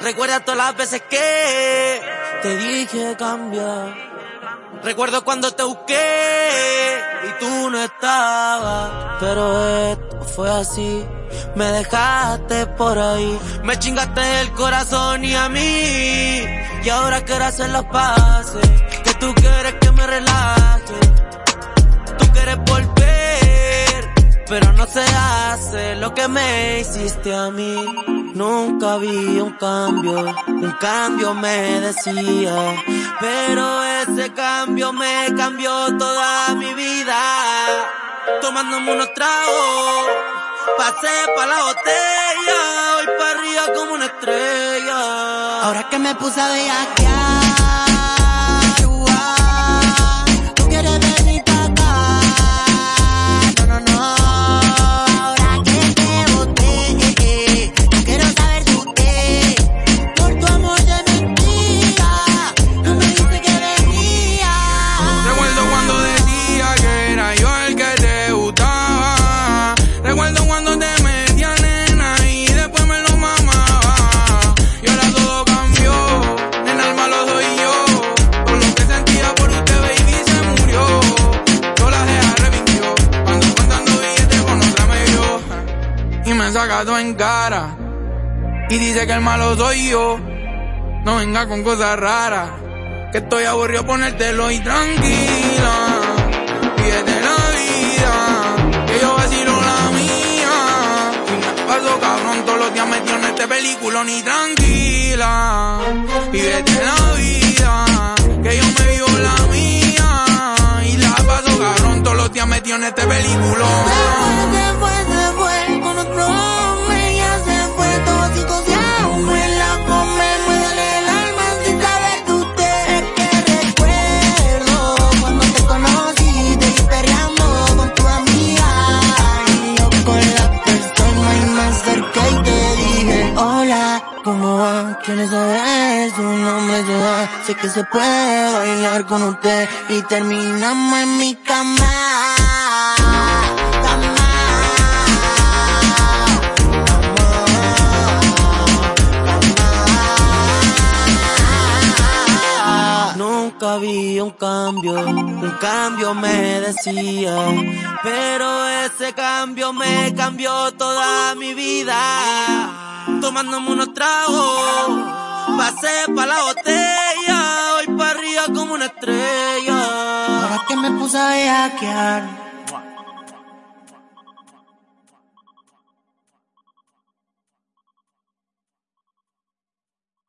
Recuerda todas las veces que te dije cambia. Recuerdo cuando te busqué y tú no estabas. Pero esto fue así. Me dejaste por ahí. Me chingaste el corazón y a mí. Y ahora quiero hacer los pases. Que tú quieres hace lo que me hiciste a mí. Nunca vi un cambio, un cambio me decía, pero ese cambio me cambió toda mi vida. Tomándome unos tragos, pasé pa' la botella, voy pa' arriba como una estrella. Ahora que me puse a bellaquear sacado en cara y dice que el malo soy yo. No venga con cosas raras, que estoy aburrido ponértelo y tranquila. Pídete la vida, que yo vacilo la mía. Y me paso cabrón todos los días metido en este película ni tranquila. Pídete la vida, que yo me vivo la mía. Y la paso cabrón todos los días metido en este película. ¿Cómo va? ¿Quién es Su nombre yo Sé que se puede bailar con usted y terminamos en mi cama. Nunca vi un cambio, un cambio me decía, pero ese cambio me cambió toda mi vida tomándome unos tragos. Pasé pa' la botella, voy pa' arriba como una estrella. Ahora que me puse a bellaquear